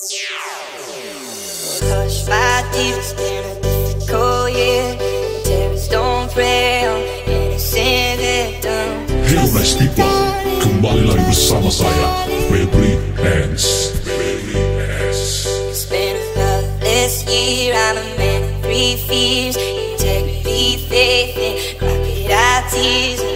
Hush my deep's been a difficult year. Terrorists don't prey on innocent victims. Hilmas tiba, kembali lagi bersama saya, Baby Hands. It's been a loveless year, I'm a man of three fears. Integrity, faith, and crocodile tears.